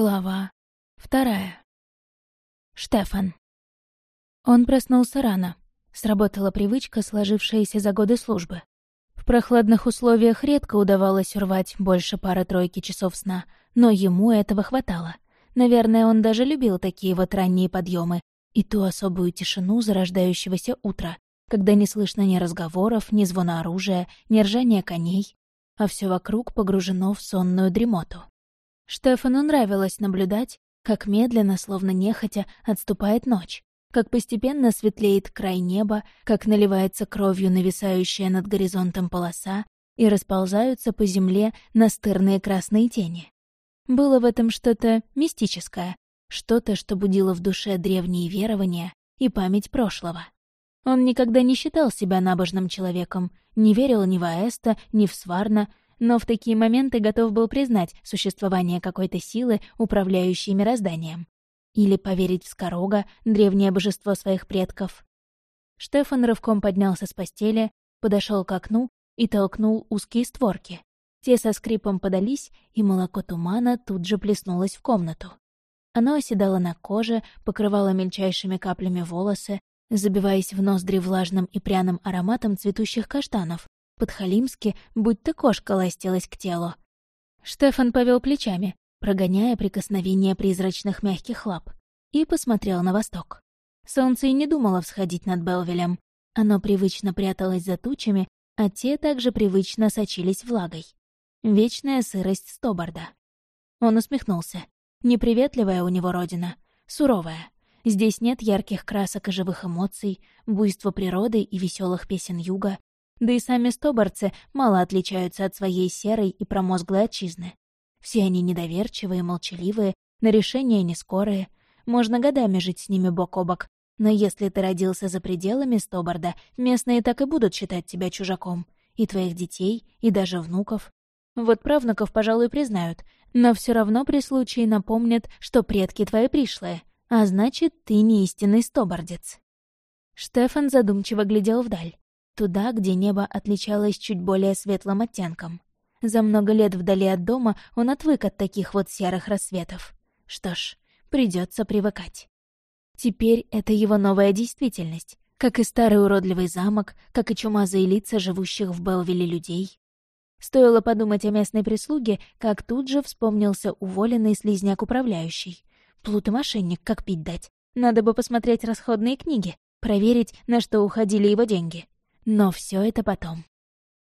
Глава вторая. Штефан. Он проснулся рано. Сработала привычка, сложившаяся за годы службы. В прохладных условиях редко удавалось урвать больше пары-тройки часов сна, но ему этого хватало. Наверное, он даже любил такие вот ранние подъемы и ту особую тишину зарождающегося утра, когда не слышно ни разговоров, ни звона оружия, ни ржания коней, а все вокруг погружено в сонную дремоту. Штефану нравилось наблюдать, как медленно, словно нехотя, отступает ночь, как постепенно светлеет край неба, как наливается кровью нависающая над горизонтом полоса и расползаются по земле настырные красные тени. Было в этом что-то мистическое, что-то, что будило в душе древние верования и память прошлого. Он никогда не считал себя набожным человеком, не верил ни в Аэста, ни в Сварна, но в такие моменты готов был признать существование какой-то силы, управляющей мирозданием. Или поверить в Скорога, древнее божество своих предков. Штефан рывком поднялся с постели, подошел к окну и толкнул узкие створки. Те со скрипом подались, и молоко тумана тут же плеснулось в комнату. Оно оседало на коже, покрывало мельчайшими каплями волосы, забиваясь в ноздри влажным и пряным ароматом цветущих каштанов, подхалимски, будто кошка ластилась к телу. Штефан повел плечами, прогоняя прикосновение призрачных мягких лап, и посмотрел на восток. Солнце и не думало всходить над Белвелем. Оно привычно пряталось за тучами, а те также привычно сочились влагой. Вечная сырость Стобарда. Он усмехнулся. Неприветливая у него родина, суровая. Здесь нет ярких красок и живых эмоций, буйства природы и веселых песен юга, да и сами стоборцы мало отличаются от своей серой и промозглой отчизны. Все они недоверчивые, молчаливые, на решения не скорые. Можно годами жить с ними бок о бок. Но если ты родился за пределами Стоборда, местные так и будут считать тебя чужаком. И твоих детей, и даже внуков. Вот правнуков, пожалуй, признают, но все равно при случае напомнят, что предки твои пришлые, а значит, ты не истинный стобордец. Штефан задумчиво глядел вдаль туда, где небо отличалось чуть более светлым оттенком. За много лет вдали от дома он отвык от таких вот серых рассветов. Что ж, придется привыкать. Теперь это его новая действительность, как и старый уродливый замок, как и чумазые лица живущих в Белвилле людей. Стоило подумать о местной прислуге, как тут же вспомнился уволенный слизняк-управляющий. Плут и мошенник, как пить дать. Надо бы посмотреть расходные книги, проверить, на что уходили его деньги. Но все это потом.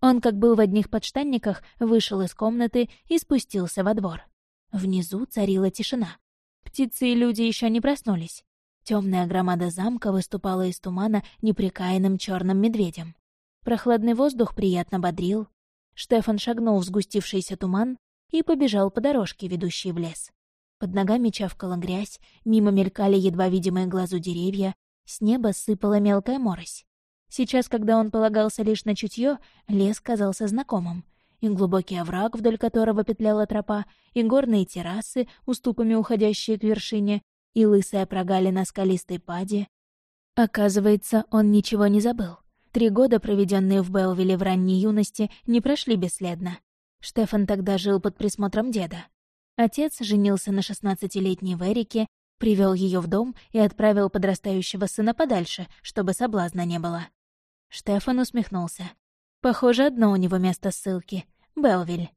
Он, как был в одних подштанниках, вышел из комнаты и спустился во двор. Внизу царила тишина. Птицы и люди еще не проснулись. Темная громада замка выступала из тумана неприкаянным черным медведем. Прохладный воздух приятно бодрил. Штефан шагнул в сгустившийся туман и побежал по дорожке, ведущей в лес. Под ногами чавкала грязь, мимо мелькали едва видимые глазу деревья, с неба сыпала мелкая морось. Сейчас, когда он полагался лишь на чутье, лес казался знакомым. И глубокий овраг, вдоль которого петляла тропа, и горные террасы, уступами уходящие к вершине, и лысая прогалина скалистой пади. Оказывается, он ничего не забыл. Три года, проведенные в Белвилле в ранней юности, не прошли бесследно. Штефан тогда жил под присмотром деда. Отец женился на шестнадцатилетней Верике, привел ее в дом и отправил подрастающего сына подальше, чтобы соблазна не было. Штефан усмехнулся. Похоже, одно у него место ссылки — Белвиль.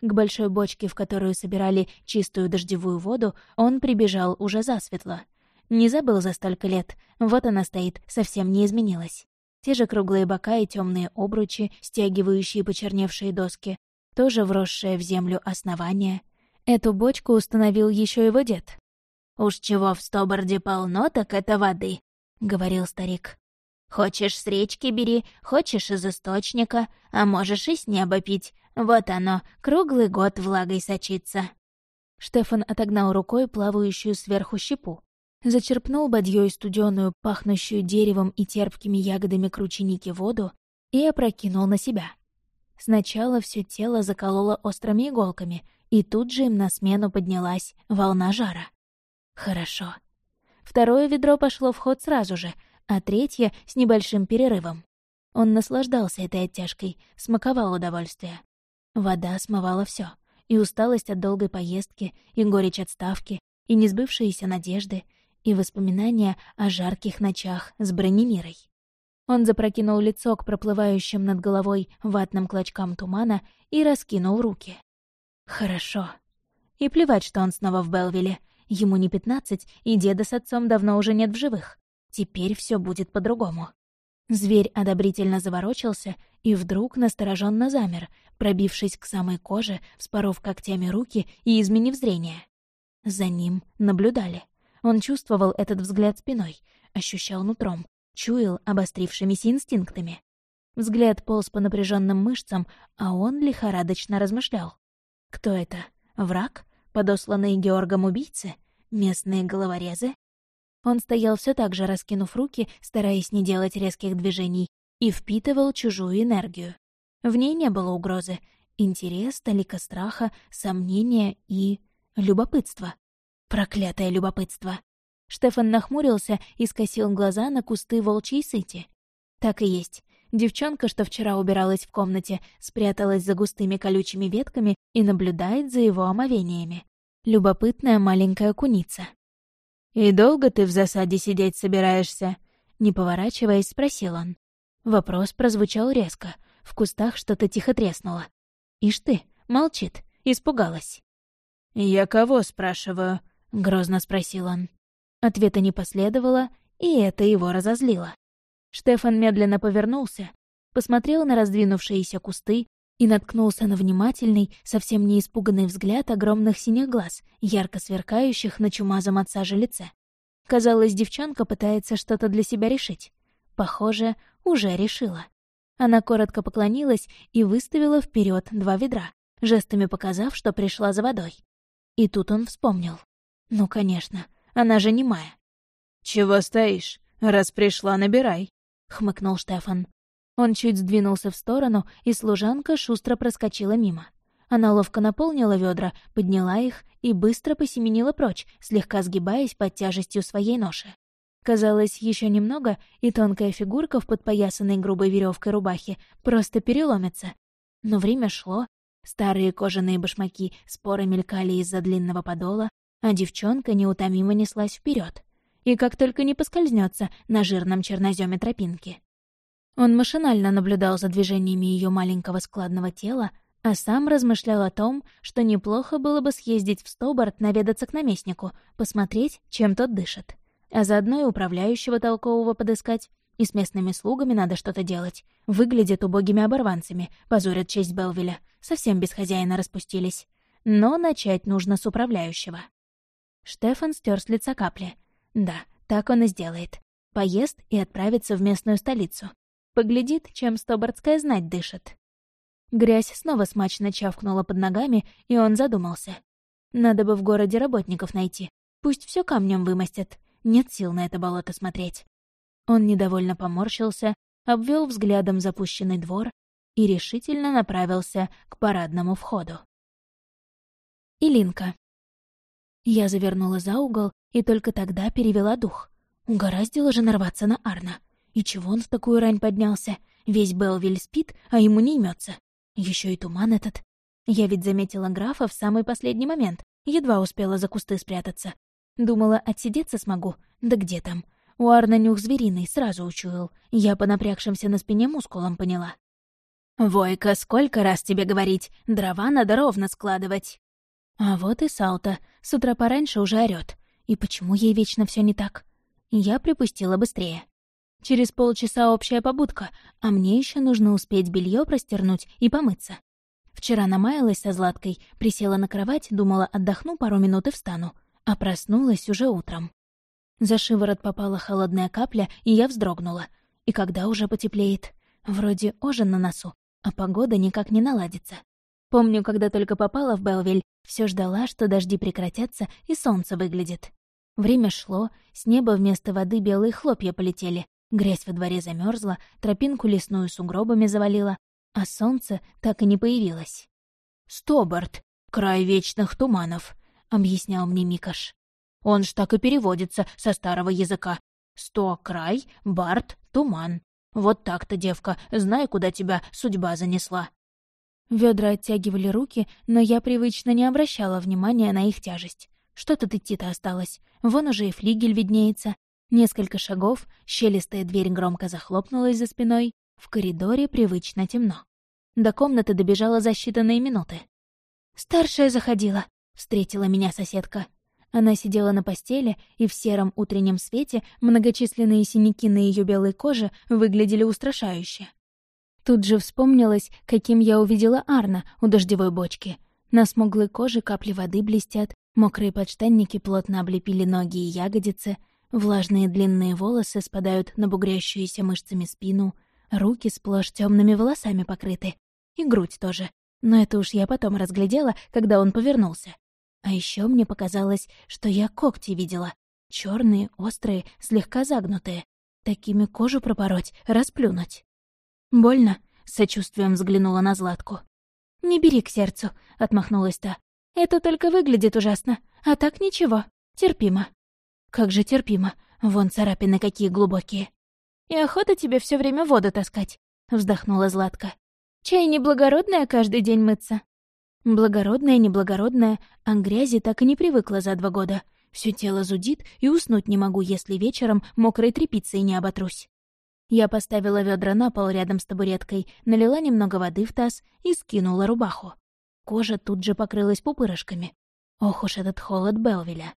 К большой бочке, в которую собирали чистую дождевую воду, он прибежал уже засветло. Не забыл за столько лет, вот она стоит, совсем не изменилась. Те же круглые бока и темные обручи, стягивающие почерневшие доски, тоже вросшее в землю основание. Эту бочку установил еще его дед. «Уж чего в Стоборде полно, так это воды», — говорил старик. Хочешь с речки бери, хочешь из источника, а можешь и с неба пить. Вот оно, круглый год влагой сочится». Штефан отогнал рукой плавающую сверху щепу. Зачерпнул бадьёй студеную, пахнущую деревом и терпкими ягодами крученики воду и опрокинул на себя. Сначала все тело закололо острыми иголками, и тут же им на смену поднялась волна жара. Хорошо. Второе ведро пошло в ход сразу же, а третья — с небольшим перерывом. Он наслаждался этой оттяжкой, смаковал удовольствие. Вода смывала все: и усталость от долгой поездки, и горечь отставки, и несбывшиеся надежды, и воспоминания о жарких ночах с бронемирой. Он запрокинул лицо к проплывающим над головой ватным клочкам тумана и раскинул руки. «Хорошо». И плевать, что он снова в Белвилле. Ему не пятнадцать, и деда с отцом давно уже нет в живых. Теперь все будет по-другому. Зверь одобрительно заворочился и вдруг настороженно замер, пробившись к самой коже, вспоров когтями руки и изменив зрение. За ним наблюдали. Он чувствовал этот взгляд спиной, ощущал нутром, чуял обострившимися инстинктами. Взгляд полз по напряженным мышцам, а он лихорадочно размышлял. Кто это? Враг? Подосланные Георгом убийцы? Местные головорезы? Он стоял все так же, раскинув руки, стараясь не делать резких движений, и впитывал чужую энергию. В ней не было угрозы. Интерес, толика страха, сомнения и... любопытство. Проклятое любопытство. Штефан нахмурился и скосил глаза на кусты волчьей сыти. Так и есть. Девчонка, что вчера убиралась в комнате, спряталась за густыми колючими ветками и наблюдает за его омовениями. Любопытная маленькая куница. «И долго ты в засаде сидеть собираешься?» Не поворачиваясь, спросил он. Вопрос прозвучал резко. В кустах что-то тихо треснуло. «Ишь ты, молчит, испугалась». «Я кого спрашиваю?» — грозно спросил он. Ответа не последовало, и это его разозлило. Штефан медленно повернулся, посмотрел на раздвинувшиеся кусты и наткнулся на внимательный, совсем не испуганный взгляд огромных синих глаз, ярко сверкающих на чумазом от сажи лице. Казалось, девчонка пытается что-то для себя решить. Похоже, уже решила. Она коротко поклонилась и выставила вперед два ведра, жестами показав, что пришла за водой. И тут он вспомнил. Ну, конечно, она же не Майя. «Чего стоишь? Раз пришла, набирай», — хмыкнул Штефан. Он чуть сдвинулся в сторону, и служанка шустро проскочила мимо. Она ловко наполнила ведра, подняла их и быстро посеменила прочь, слегка сгибаясь под тяжестью своей ноши. Казалось, еще немного, и тонкая фигурка в подпоясанной грубой веревкой рубахе просто переломится. Но время шло, старые кожаные башмаки споры мелькали из-за длинного подола, а девчонка неутомимо неслась вперед. И как только не поскользнется на жирном черноземе тропинки. Он машинально наблюдал за движениями ее маленького складного тела, а сам размышлял о том, что неплохо было бы съездить в Стобарт наведаться к наместнику, посмотреть, чем тот дышит. А заодно и управляющего толкового подыскать. И с местными слугами надо что-то делать. Выглядят убогими оборванцами, позорят честь Белвиля. Совсем без хозяина распустились. Но начать нужно с управляющего. Штефан стер с лица капли. Да, так он и сделает. Поест и отправится в местную столицу. Поглядит, чем стобардская знать дышит. Грязь снова смачно чавкнула под ногами, и он задумался. Надо бы в городе работников найти. Пусть все камнем вымостят. Нет сил на это болото смотреть. Он недовольно поморщился, обвел взглядом запущенный двор и решительно направился к парадному входу. Илинка. Я завернула за угол и только тогда перевела дух. Угораздило же нарваться на Арна. И чего он в такую рань поднялся? Весь Белвиль спит, а ему не имется. Еще и туман этот. Я ведь заметила графа в самый последний момент, едва успела за кусты спрятаться. Думала, отсидеться смогу. Да где там? У Арна нюх звериный, сразу учуял. Я по напрягшимся на спине мускулам поняла. «Войка, сколько раз тебе говорить, дрова надо ровно складывать!» А вот и Салта, с утра пораньше уже орёт. И почему ей вечно все не так? Я припустила быстрее. Через полчаса общая побудка, а мне еще нужно успеть белье простернуть и помыться. Вчера намаялась со Златкой, присела на кровать, думала, отдохну пару минут и встану, а проснулась уже утром. За шиворот попала холодная капля, и я вздрогнула. И когда уже потеплеет? Вроде ожин на носу, а погода никак не наладится. Помню, когда только попала в Белвиль, все ждала, что дожди прекратятся и солнце выглядит. Время шло, с неба вместо воды белые хлопья полетели, Грязь во дворе замерзла, тропинку лесную сугробами завалила, а солнце так и не появилось. «Стобарт, край вечных туманов», — объяснял мне Микаш. «Он ж так и переводится со старого языка. Сто — край, барт — туман. Вот так-то, девка, знай, куда тебя судьба занесла». Ведра оттягивали руки, но я привычно не обращала внимания на их тяжесть. Что тут идти-то осталось? Вон уже и флигель виднеется. Несколько шагов, щелистая дверь громко захлопнулась за спиной. В коридоре привычно темно. До комнаты добежала за считанные минуты. «Старшая заходила», — встретила меня соседка. Она сидела на постели, и в сером утреннем свете многочисленные синяки на ее белой коже выглядели устрашающе. Тут же вспомнилось, каким я увидела Арна у дождевой бочки. На смуглой коже капли воды блестят, мокрые подштанники плотно облепили ноги и ягодицы, влажные длинные волосы спадают на бугрящуюся мышцами спину, руки сплошь темными волосами покрыты, и грудь тоже. Но это уж я потом разглядела, когда он повернулся. А еще мне показалось, что я когти видела. черные, острые, слегка загнутые. Такими кожу пропороть, расплюнуть. «Больно?» — сочувствием взглянула на Златку. «Не бери к сердцу», — отмахнулась та. «Это только выглядит ужасно, а так ничего, терпимо». «Как же терпимо, вон царапины какие глубокие». «И охота тебе все время воду таскать», — вздохнула Златка. «Чай неблагородная каждый день мыться». Благородная, неблагородная, а грязи так и не привыкла за два года. Все тело зудит, и уснуть не могу, если вечером мокрой тряпицей не оботрусь. Я поставила ведра на пол рядом с табуреткой, налила немного воды в таз и скинула рубаху. Кожа тут же покрылась пупырышками. Ох уж этот холод Белвеля.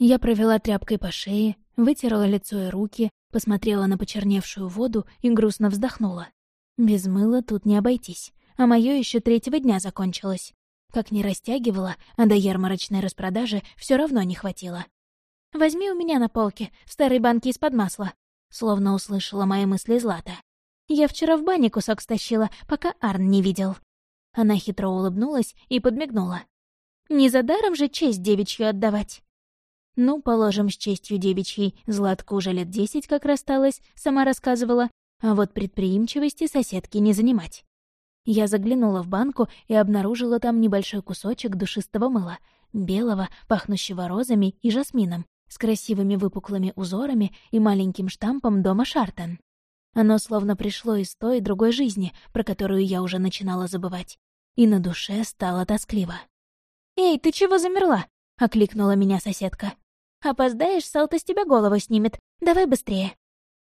Я провела тряпкой по шее, вытерла лицо и руки, посмотрела на почерневшую воду и грустно вздохнула. Без мыла тут не обойтись а моё ещё третьего дня закончилось. Как не растягивала, а до ярмарочной распродажи всё равно не хватило. «Возьми у меня на полке, в старой банке из-под масла», словно услышала мои мысли Злата. «Я вчера в бане кусок стащила, пока Арн не видел». Она хитро улыбнулась и подмигнула. «Не за даром же честь девичью отдавать». Ну, положим, с честью девичьей, Златка уже лет десять как рассталась, сама рассказывала, а вот предприимчивости соседки не занимать. Я заглянула в банку и обнаружила там небольшой кусочек душистого мыла, белого, пахнущего розами и жасмином, с красивыми выпуклыми узорами и маленьким штампом дома Шартон. Оно словно пришло из той другой жизни, про которую я уже начинала забывать. И на душе стало тоскливо. «Эй, ты чего замерла?» — окликнула меня соседка. «Опоздаешь, Салта с тебя голову снимет. Давай быстрее».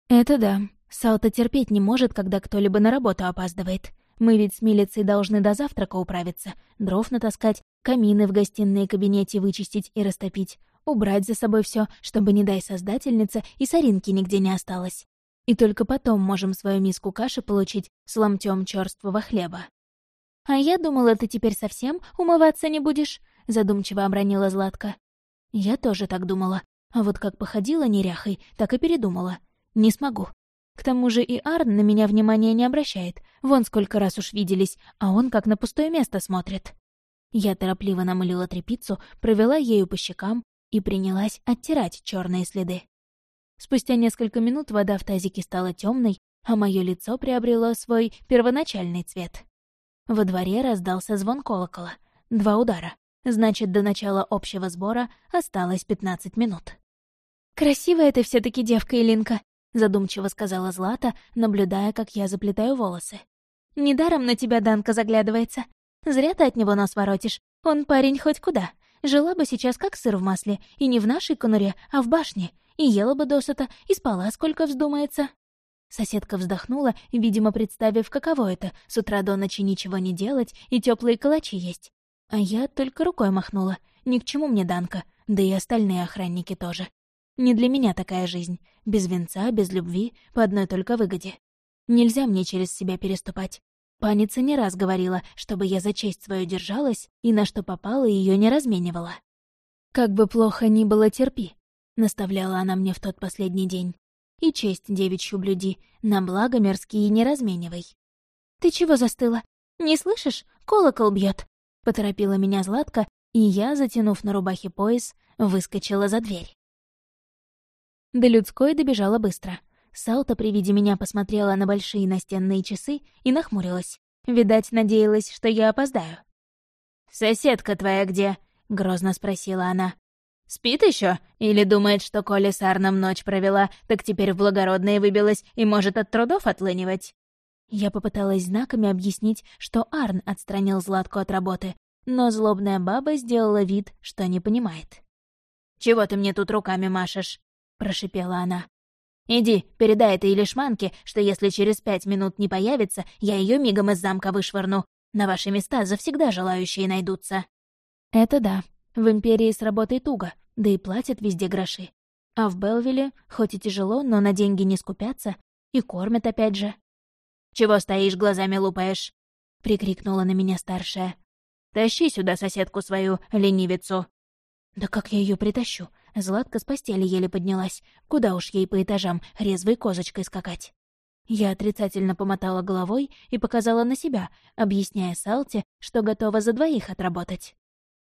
«Это да. Салта терпеть не может, когда кто-либо на работу опаздывает. Мы ведь с милицей должны до завтрака управиться, дров натаскать, камины в гостиной и кабинете вычистить и растопить, убрать за собой все, чтобы, не дай создательница, и соринки нигде не осталось. И только потом можем свою миску каши получить с ломтем черствого хлеба. «А я думала, ты теперь совсем умываться не будешь», — задумчиво обронила Златка. Я тоже так думала, а вот как походила неряхой, так и передумала. Не смогу. К тому же и Арн на меня внимания не обращает. Вон сколько раз уж виделись, а он как на пустое место смотрит. Я торопливо намылила тряпицу, провела ею по щекам и принялась оттирать черные следы. Спустя несколько минут вода в тазике стала темной, а мое лицо приобрело свой первоначальный цвет. Во дворе раздался звон колокола. Два удара. Значит, до начала общего сбора осталось 15 минут. «Красивая ты все таки девка, Илинка», задумчиво сказала Злата, наблюдая, как я заплетаю волосы. «Недаром на тебя Данка заглядывается. Зря ты от него нос воротишь. Он парень хоть куда. Жила бы сейчас как сыр в масле, и не в нашей конуре, а в башне. И ела бы досыта, и спала, сколько вздумается». Соседка вздохнула, видимо, представив, каково это — с утра до ночи ничего не делать и теплые калачи есть. А я только рукой махнула. Ни к чему мне Данка, да и остальные охранники тоже. Не для меня такая жизнь. Без венца, без любви, по одной только выгоде. Нельзя мне через себя переступать. Паница не раз говорила, чтобы я за честь свою держалась и на что попала ее не разменивала. «Как бы плохо ни было, терпи», — наставляла она мне в тот последний день. «И честь девичью блюди, на благо мирские не разменивай». «Ты чего застыла? Не слышишь? Колокол бьет, поторопила меня Златка, и я, затянув на рубахе пояс, выскочила за дверь. До людской добежала быстро. Саута при виде меня посмотрела на большие настенные часы и нахмурилась. Видать, надеялась, что я опоздаю. «Соседка твоя где?» — грозно спросила она. «Спит еще? Или думает, что Коля с Арном ночь провела, так теперь в благородные выбилась и может от трудов отлынивать?» Я попыталась знаками объяснить, что Арн отстранил Златку от работы, но злобная баба сделала вид, что не понимает. «Чего ты мне тут руками машешь?» — прошипела она. «Иди, передай этой лишманке, что если через пять минут не появится, я ее мигом из замка вышвырну. На ваши места завсегда желающие найдутся». Это да, в Империи с работой туго, да и платят везде гроши. А в Белвилле, хоть и тяжело, но на деньги не скупятся, и кормят опять же. «Чего стоишь, глазами лупаешь?» — прикрикнула на меня старшая. «Тащи сюда соседку свою, ленивицу!» «Да как я ее притащу? Златка с постели еле поднялась. Куда уж ей по этажам резвой козочкой скакать? Я отрицательно помотала головой и показала на себя, объясняя Салте, что готова за двоих отработать.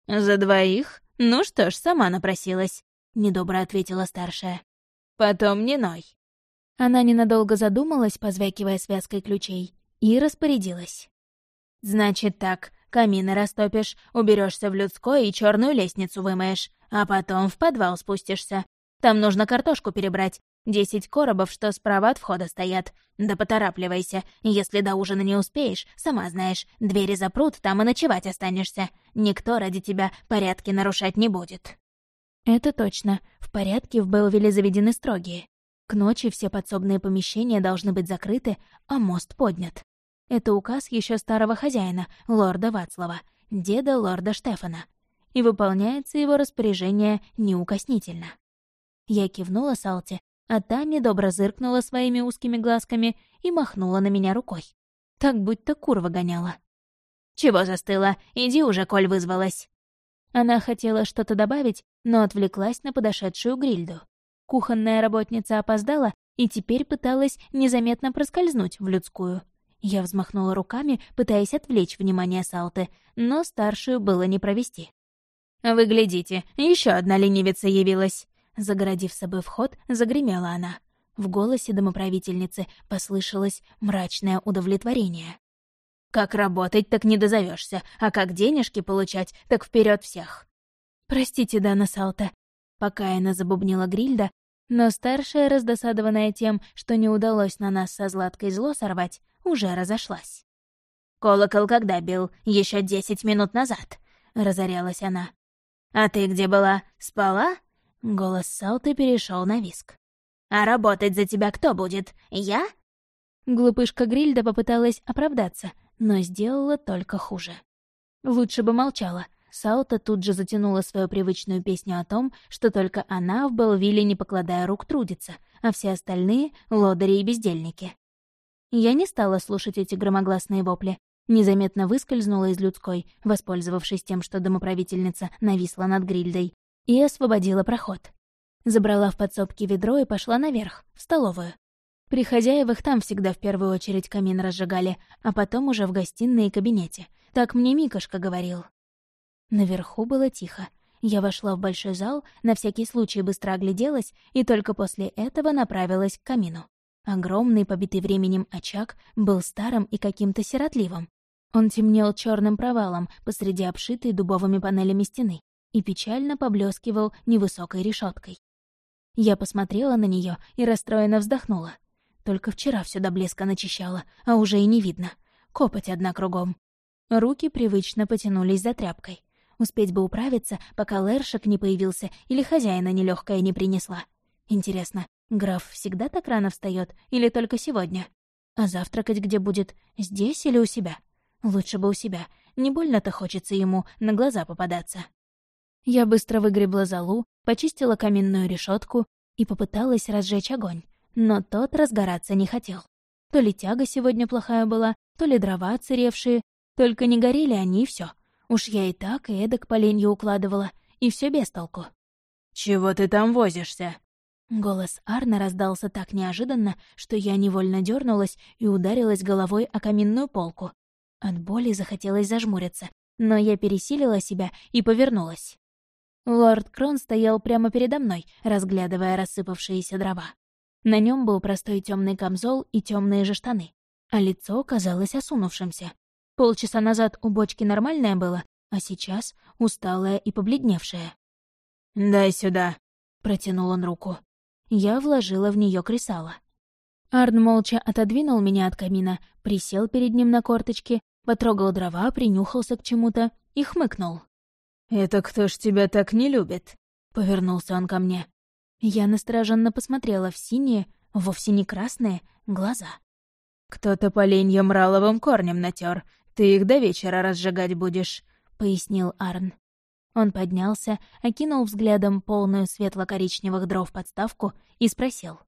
«За двоих? Ну что ж, сама напросилась», — недобро ответила старшая. «Потом не ной». Она ненадолго задумалась, позвякивая связкой ключей, и распорядилась. «Значит так, камины растопишь, уберешься в людской и черную лестницу вымоешь, а потом в подвал спустишься. Там нужно картошку перебрать. Десять коробов, что справа от входа стоят. Да поторапливайся. Если до ужина не успеешь, сама знаешь, двери запрут, там и ночевать останешься. Никто ради тебя порядки нарушать не будет». Это точно. В порядке в Белвилле заведены строгие. К ночи все подсобные помещения должны быть закрыты, а мост поднят. Это указ еще старого хозяина, лорда Вацлава, деда лорда Штефана и выполняется его распоряжение неукоснительно. Я кивнула Салте, а та недобро зыркнула своими узкими глазками и махнула на меня рукой. Так будто курва гоняла. «Чего застыла? Иди уже, коль вызвалась!» Она хотела что-то добавить, но отвлеклась на подошедшую грильду. Кухонная работница опоздала и теперь пыталась незаметно проскользнуть в людскую. Я взмахнула руками, пытаясь отвлечь внимание Салты, но старшую было не провести. «Вы глядите, еще одна ленивица явилась!» Загородив собой вход, загремела она. В голосе домоправительницы послышалось мрачное удовлетворение. «Как работать, так не дозовешься, а как денежки получать, так вперед всех!» «Простите, Дана Салта», — покаянно забубнила Грильда, но старшая, раздосадованная тем, что не удалось на нас со Златкой зло сорвать, уже разошлась. «Колокол когда бил? Еще десять минут назад!» — разорялась она. «А ты где была? Спала?» Голос Салты перешел на виск. «А работать за тебя кто будет? Я?» Глупышка Грильда попыталась оправдаться, но сделала только хуже. Лучше бы молчала. Саута тут же затянула свою привычную песню о том, что только она в Белвилле, не покладая рук, трудится, а все остальные — лодыри и бездельники. Я не стала слушать эти громогласные вопли, Незаметно выскользнула из людской, воспользовавшись тем, что домоправительница нависла над грильдой, и освободила проход. Забрала в подсобке ведро и пошла наверх, в столовую. При хозяевах там всегда в первую очередь камин разжигали, а потом уже в гостиной и кабинете. Так мне Микошка говорил. Наверху было тихо. Я вошла в большой зал, на всякий случай быстро огляделась и только после этого направилась к камину. Огромный, побитый временем очаг был старым и каким-то сиротливым. Он темнел черным провалом посреди обшитой дубовыми панелями стены и печально поблескивал невысокой решеткой. Я посмотрела на нее и расстроенно вздохнула. Только вчера все до блеска начищала, а уже и не видно. Копоть одна кругом. Руки привычно потянулись за тряпкой. Успеть бы управиться, пока Лершик не появился или хозяина нелегкая не принесла. Интересно, граф всегда так рано встает или только сегодня? А завтракать где будет? Здесь или у себя? Лучше бы у себя. Не больно-то хочется ему на глаза попадаться. Я быстро выгребла залу, почистила каминную решетку и попыталась разжечь огонь, но тот разгораться не хотел. То ли тяга сегодня плохая была, то ли дрова отсыревшие, только не горели они и все. Уж я и так, и эдак поленью укладывала, и все без толку. «Чего ты там возишься?» Голос Арна раздался так неожиданно, что я невольно дернулась и ударилась головой о каминную полку, от боли захотелось зажмуриться, но я пересилила себя и повернулась. Лорд Крон стоял прямо передо мной, разглядывая рассыпавшиеся дрова. На нем был простой темный камзол и темные же штаны, а лицо казалось осунувшимся. Полчаса назад у бочки нормальное было, а сейчас усталое и побледневшее. «Дай сюда», — протянул он руку. Я вложила в нее кресало. Арн молча отодвинул меня от камина, присел перед ним на корточки, потрогал дрова, принюхался к чему-то и хмыкнул. «Это кто ж тебя так не любит?» — повернулся он ко мне. Я настороженно посмотрела в синие, вовсе не красные, глаза. «Кто-то поленья мраловым корнем натер. Ты их до вечера разжигать будешь», — пояснил Арн. Он поднялся, окинул взглядом полную светло-коричневых дров подставку и спросил.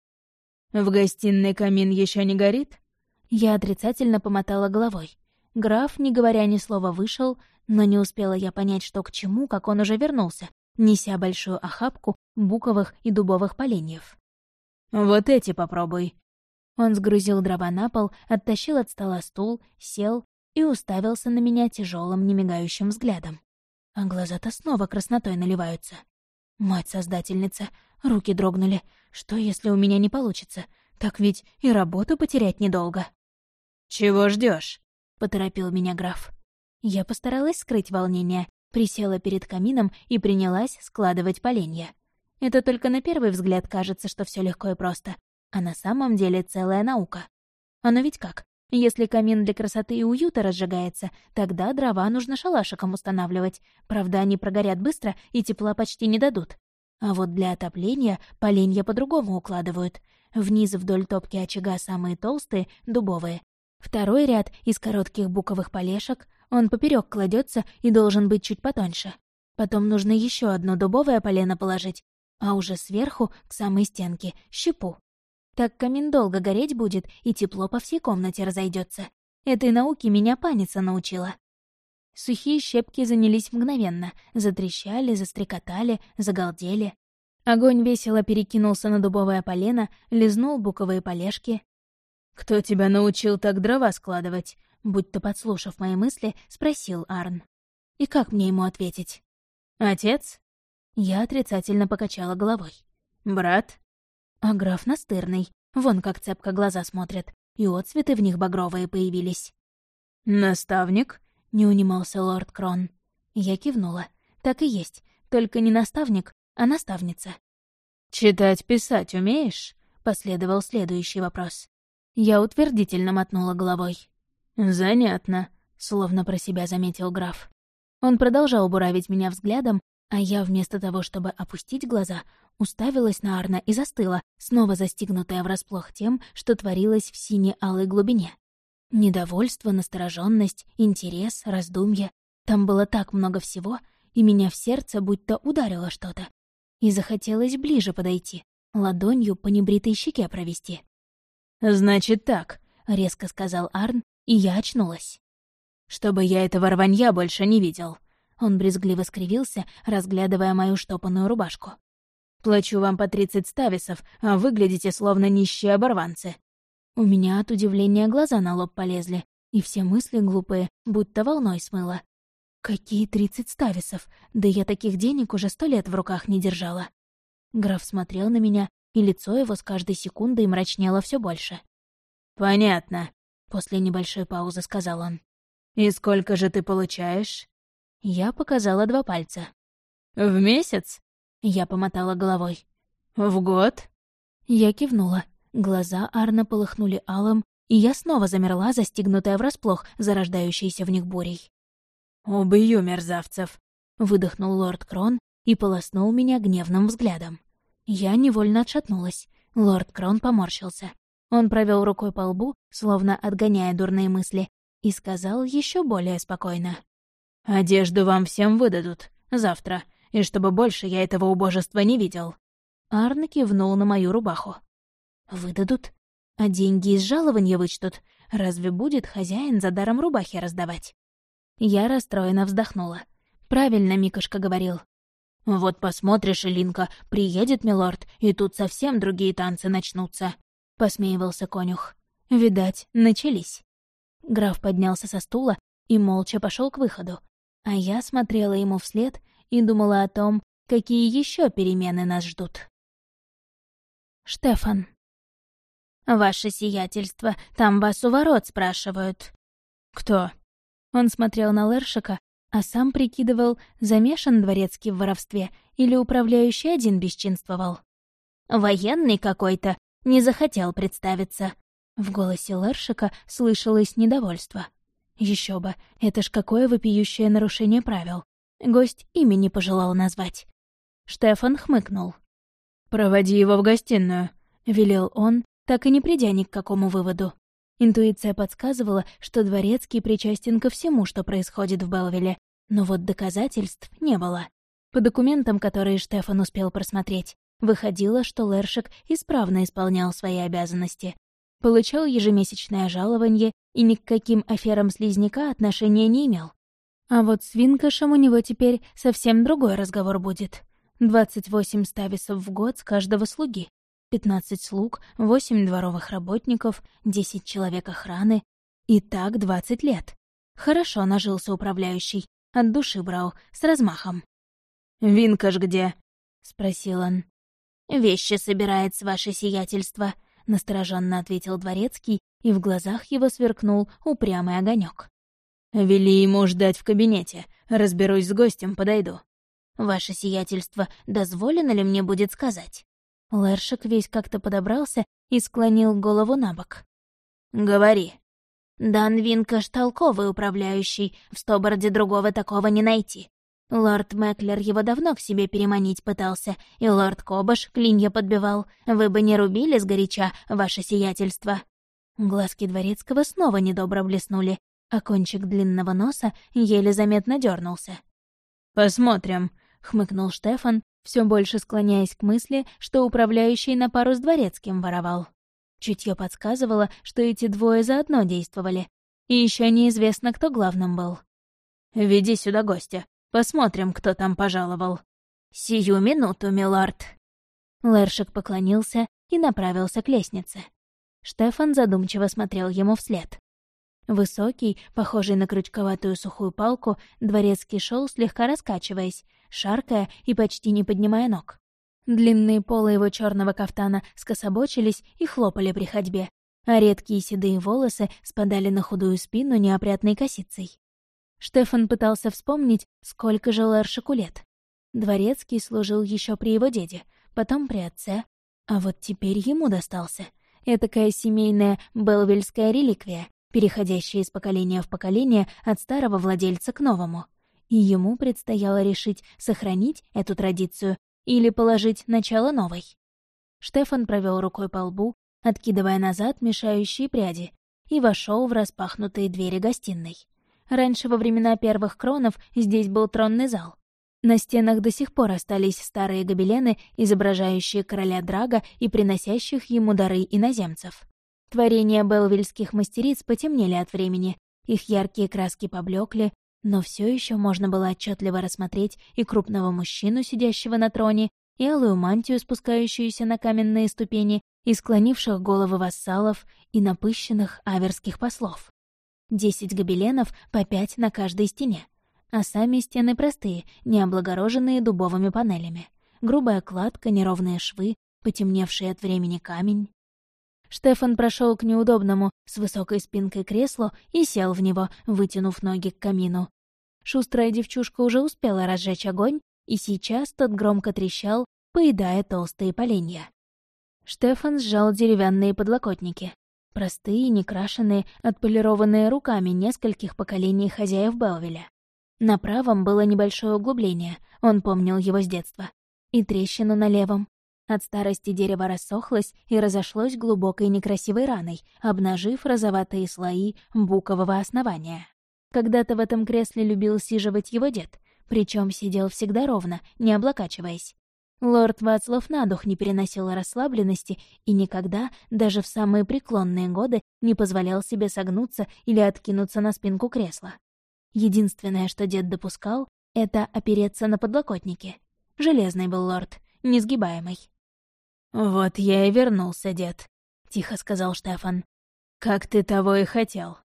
«В гостиной камин еще не горит?» Я отрицательно помотала головой. Граф, не говоря ни слова, вышел, но не успела я понять, что к чему, как он уже вернулся, неся большую охапку буковых и дубовых поленьев. «Вот эти попробуй». Он сгрузил дрова на пол, оттащил от стола стул, сел и уставился на меня тяжелым, немигающим взглядом. А глаза-то снова краснотой наливаются. Мать-создательница, руки дрогнули. Что, если у меня не получится? Так ведь и работу потерять недолго. «Чего ждешь? поторопил меня граф. Я постаралась скрыть волнение, присела перед камином и принялась складывать поленья. Это только на первый взгляд кажется, что все легко и просто, а на самом деле целая наука. Оно ведь как? Если камин для красоты и уюта разжигается, тогда дрова нужно шалашиком устанавливать. Правда, они прогорят быстро и тепла почти не дадут. А вот для отопления поленья по-другому укладывают. Вниз вдоль топки очага самые толстые, дубовые. Второй ряд из коротких буковых полешек, он поперек кладется и должен быть чуть потоньше. Потом нужно еще одно дубовое полено положить, а уже сверху, к самой стенке, щепу. Так камин долго гореть будет, и тепло по всей комнате разойдется. Этой науке меня паница научила. Сухие щепки занялись мгновенно, затрещали, застрекотали, загалдели. Огонь весело перекинулся на дубовое полено, лизнул буковые полежки. «Кто тебя научил так дрова складывать?» Будь-то подслушав мои мысли, спросил Арн. И как мне ему ответить? «Отец?» Я отрицательно покачала головой. «Брат?» А граф настырный. Вон как цепко глаза смотрят. И отцветы в них багровые появились. «Наставник?» — не унимался лорд Крон. Я кивнула. Так и есть. Только не наставник, а наставница. «Читать-писать умеешь?» — последовал следующий вопрос. Я утвердительно мотнула головой. «Занятно», — словно про себя заметил граф. Он продолжал буравить меня взглядом, а я вместо того, чтобы опустить глаза, уставилась на Арна и застыла, снова застигнутая врасплох тем, что творилось в сине-алой глубине. Недовольство, настороженность, интерес, раздумья. Там было так много всего, и меня в сердце будто ударило что-то. И захотелось ближе подойти, ладонью по небритой щеке провести. «Значит так», — резко сказал Арн, и я очнулась. «Чтобы я этого рванья больше не видел». Он брезгливо скривился, разглядывая мою штопанную рубашку. Плачу вам по тридцать стависов, а выглядите словно нищие оборванцы». У меня от удивления глаза на лоб полезли, и все мысли глупые, будто волной смыло. «Какие тридцать стависов? Да я таких денег уже сто лет в руках не держала». Граф смотрел на меня, и лицо его с каждой секундой мрачнело все больше. «Понятно», — после небольшой паузы сказал он. «И сколько же ты получаешь?» Я показала два пальца. «В месяц?» Я помотала головой. «В год?» Я кивнула. Глаза Арна полыхнули алым, и я снова замерла, застигнутая врасплох, зарождающейся в них бурей. «Убью мерзавцев!» — выдохнул лорд Крон и полоснул меня гневным взглядом. Я невольно отшатнулась. Лорд Крон поморщился. Он провел рукой по лбу, словно отгоняя дурные мысли, и сказал еще более спокойно. «Одежду вам всем выдадут. Завтра и чтобы больше я этого убожества не видел». Арн кивнул на мою рубаху. «Выдадут? А деньги из жалования вычтут? Разве будет хозяин за даром рубахи раздавать?» Я расстроенно вздохнула. Правильно Микошка говорил. «Вот посмотришь, Илинка, приедет милорд, и тут совсем другие танцы начнутся», — посмеивался конюх. «Видать, начались». Граф поднялся со стула и молча пошел к выходу, а я смотрела ему вслед и думала о том, какие еще перемены нас ждут. Штефан. «Ваше сиятельство, там вас у ворот спрашивают». «Кто?» Он смотрел на Лершика, а сам прикидывал, замешан дворецкий в воровстве или управляющий один бесчинствовал. «Военный какой-то, Не захотел представиться». В голосе Лершика слышалось недовольство. Еще бы, это ж какое вопиющее нарушение правил. Гость имени пожелал назвать. Штефан хмыкнул. «Проводи его в гостиную», — велел он, так и не придя ни к какому выводу. Интуиция подсказывала, что Дворецкий причастен ко всему, что происходит в Белвилле, но вот доказательств не было. По документам, которые Штефан успел просмотреть, выходило, что Лершик исправно исполнял свои обязанности. Получал ежемесячное жалование и ни к каким аферам слизняка отношения не имел. А вот с Винкашем у него теперь совсем другой разговор будет. 28 стависов в год с каждого слуги. 15 слуг, 8 дворовых работников, 10 человек охраны. И так 20 лет. Хорошо нажился управляющий, от души брал, с размахом. «Винкаш где?» — спросил он. «Вещи собирает с ваше сиятельство», — настороженно ответил дворецкий, и в глазах его сверкнул упрямый огонек. «Вели ему ждать в кабинете. Разберусь с гостем, подойду». «Ваше сиятельство, дозволено ли мне будет сказать?» Лершик весь как-то подобрался и склонил голову на бок. «Говори». «Дан Винкаш толковый управляющий, в Стоборде другого такого не найти. Лорд Мэклер его давно к себе переманить пытался, и лорд Кобаш клинья подбивал. Вы бы не рубили сгоряча, ваше сиятельство». Глазки дворецкого снова недобро блеснули, а кончик длинного носа еле заметно дернулся. «Посмотрим», — хмыкнул Штефан, все больше склоняясь к мысли, что управляющий на пару с дворецким воровал. Чутье подсказывало, что эти двое заодно действовали, и еще неизвестно, кто главным был. «Веди сюда гостя. Посмотрим, кто там пожаловал». «Сию минуту, милорд». Лершик поклонился и направился к лестнице. Штефан задумчиво смотрел ему вслед. Высокий, похожий на крючковатую сухую палку, дворецкий шел, слегка раскачиваясь, шаркая и почти не поднимая ног. Длинные полы его черного кафтана скособочились и хлопали при ходьбе, а редкие седые волосы спадали на худую спину неопрятной косицей. Штефан пытался вспомнить, сколько же Лершику. Дворецкий служил еще при его деде, потом при отце, а вот теперь ему достался. Этакая семейная белвельская реликвия, переходящая из поколения в поколение от старого владельца к новому — и ему предстояло решить, сохранить эту традицию или положить начало новой. Штефан провел рукой по лбу, откидывая назад мешающие пряди, и вошел в распахнутые двери гостиной. Раньше, во времена первых кронов, здесь был тронный зал. На стенах до сих пор остались старые гобелены, изображающие короля Драга и приносящих ему дары иноземцев. Творения белвильских мастериц потемнели от времени, их яркие краски поблекли, но все еще можно было отчетливо рассмотреть и крупного мужчину, сидящего на троне, и алую мантию, спускающуюся на каменные ступени, и склонивших головы вассалов, и напыщенных аверских послов. Десять гобеленов по пять на каждой стене, а сами стены простые, не облагороженные дубовыми панелями. Грубая кладка, неровные швы, потемневший от времени камень. Штефан прошел к неудобному, с высокой спинкой креслу и сел в него, вытянув ноги к камину. Шустрая девчушка уже успела разжечь огонь, и сейчас тот громко трещал, поедая толстые поленья. Штефан сжал деревянные подлокотники. Простые, некрашенные, отполированные руками нескольких поколений хозяев Белвеля. На правом было небольшое углубление, он помнил его с детства. И трещину на левом, от старости дерево рассохлось и разошлось глубокой некрасивой раной, обнажив розоватые слои букового основания. Когда-то в этом кресле любил сиживать его дед, причем сидел всегда ровно, не облокачиваясь. Лорд Вацлав на дух не переносил расслабленности и никогда, даже в самые преклонные годы, не позволял себе согнуться или откинуться на спинку кресла. Единственное, что дед допускал, это опереться на подлокотники. Железный был лорд, несгибаемый. «Вот я и вернулся, дед», — тихо сказал Штефан. «Как ты того и хотел».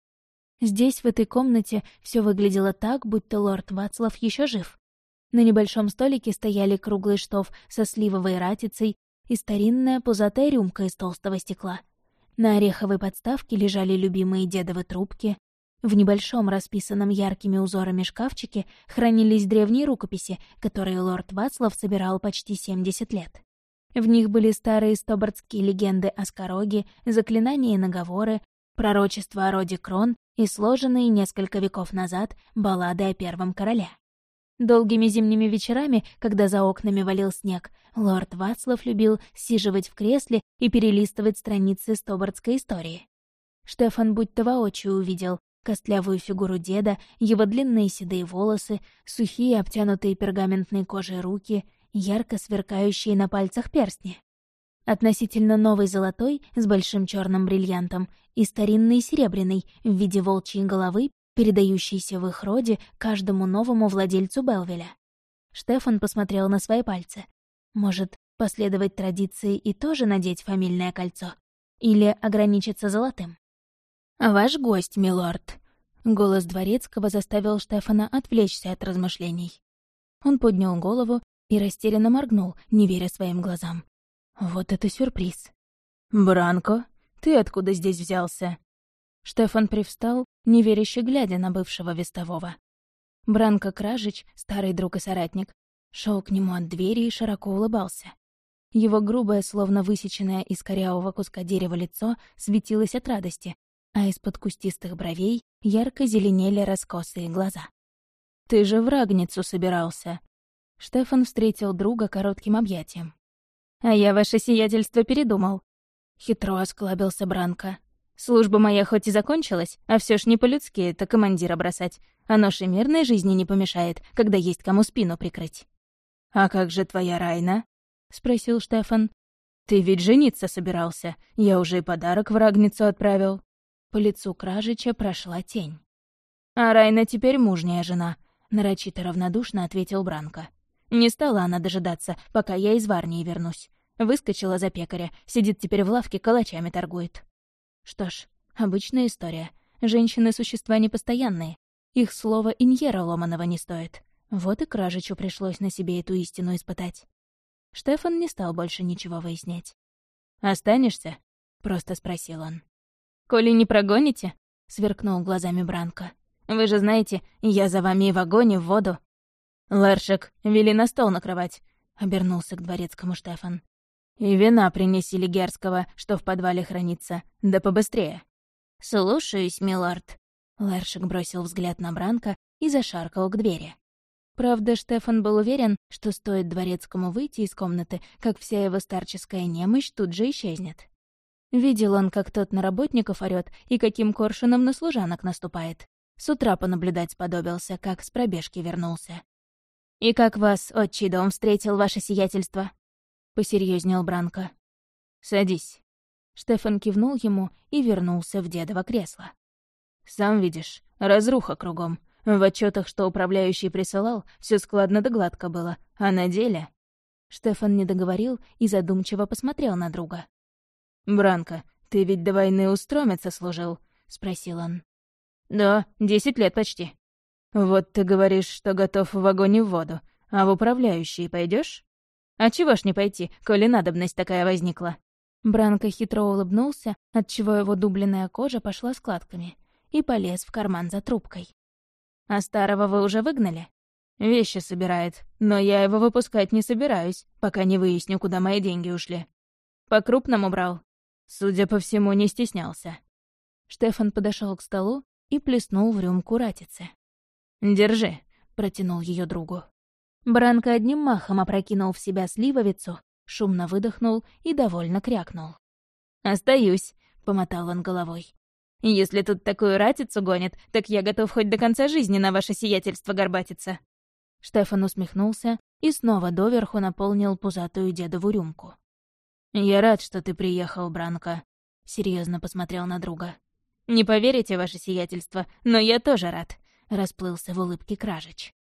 Здесь, в этой комнате, все выглядело так, будто лорд Вацлав еще жив. На небольшом столике стояли круглый штоф со сливовой ратицей и старинная пузатая рюмка из толстого стекла. На ореховой подставке лежали любимые дедовы трубки. В небольшом, расписанном яркими узорами шкафчике хранились древние рукописи, которые лорд Вацлав собирал почти 70 лет. В них были старые стобардские легенды о Скороге, заклинания и наговоры, пророчества о роде Крон и сложенные несколько веков назад баллады о первом короле. Долгими зимними вечерами, когда за окнами валил снег, лорд Вацлав любил сиживать в кресле и перелистывать страницы стобардской истории. Штефан будто воочию увидел костлявую фигуру деда, его длинные седые волосы, сухие, обтянутые пергаментной кожей руки, ярко сверкающие на пальцах перстни. Относительно новый золотой с большим черным бриллиантом и старинный серебряный в виде волчьей головы, передающийся в их роде каждому новому владельцу Белвеля. Штефан посмотрел на свои пальцы. Может, последовать традиции и тоже надеть фамильное кольцо? Или ограничиться золотым? «Ваш гость, милорд!» Голос дворецкого заставил Штефана отвлечься от размышлений. Он поднял голову и растерянно моргнул, не веря своим глазам. Вот это сюрприз. «Бранко, ты откуда здесь взялся?» Штефан привстал, неверяще глядя на бывшего вестового. Бранко Кражич, старый друг и соратник, шел к нему от двери и широко улыбался. Его грубое, словно высеченное из корявого куска дерева лицо, светилось от радости, а из-под кустистых бровей ярко зеленели раскосые глаза. «Ты же в Рагницу собирался!» Штефан встретил друга коротким объятием. «А я ваше сиятельство передумал». Хитро осклабился Бранко. «Служба моя хоть и закончилась, а все ж не по-людски это командира бросать. А нож и мирной жизни не помешает, когда есть кому спину прикрыть». «А как же твоя Райна?» — спросил Штефан. «Ты ведь жениться собирался. Я уже и подарок в Рагницу отправил». По лицу Кражича прошла тень. «А Райна теперь мужняя жена», — нарочито равнодушно ответил Бранко. «Не стала она дожидаться, пока я из Варнии вернусь. Выскочила за пекаря, сидит теперь в лавке, калачами торгует». Что ж, обычная история. Женщины — существа непостоянные. Их слово иньера ломаного не стоит. Вот и Кражичу пришлось на себе эту истину испытать. Штефан не стал больше ничего выяснять. «Останешься?» — просто спросил он. «Коли не прогоните?» — сверкнул глазами Бранко. «Вы же знаете, я за вами и в огонь, в воду». «Лершик, вели на стол накрывать», — обернулся к дворецкому Штефан. «И вина принеси Лигерского, что в подвале хранится, да побыстрее». «Слушаюсь, милорд». Лершик бросил взгляд на Бранко и зашаркал к двери. Правда, Штефан был уверен, что стоит дворецкому выйти из комнаты, как вся его старческая немощь тут же исчезнет. Видел он, как тот на работников орёт и каким коршуном на служанок наступает. С утра понаблюдать сподобился, как с пробежки вернулся. «И как вас отчий дом встретил, ваше сиятельство?» — посерьезнел Бранко. «Садись». Штефан кивнул ему и вернулся в дедово кресло. «Сам видишь, разруха кругом. В отчетах, что управляющий присылал, все складно да гладко было, а на деле...» Штефан не договорил и задумчиво посмотрел на друга. «Бранко, ты ведь до войны у Стромица служил?» — спросил он. «Да, десять лет почти». «Вот ты говоришь, что готов в огонь и в воду, а в управляющие пойдешь? «А чего ж не пойти, коли надобность такая возникла?» Бранко хитро улыбнулся, отчего его дубленная кожа пошла складками, и полез в карман за трубкой. «А старого вы уже выгнали?» «Вещи собирает, но я его выпускать не собираюсь, пока не выясню, куда мои деньги ушли. По-крупному брал, Судя по всему, не стеснялся. Штефан подошел к столу и плеснул в рюмку ратицы. «Держи», — протянул ее другу. Бранко одним махом опрокинул в себя сливовицу, шумно выдохнул и довольно крякнул. «Остаюсь», — помотал он головой. «Если тут такую ратицу гонят, так я готов хоть до конца жизни на ваше сиятельство горбатиться». Штефан усмехнулся и снова доверху наполнил пузатую дедову рюмку. «Я рад, что ты приехал, Бранко», — серьезно посмотрел на друга. «Не поверите, ваше сиятельство, но я тоже рад», — расплылся в улыбке Кражич.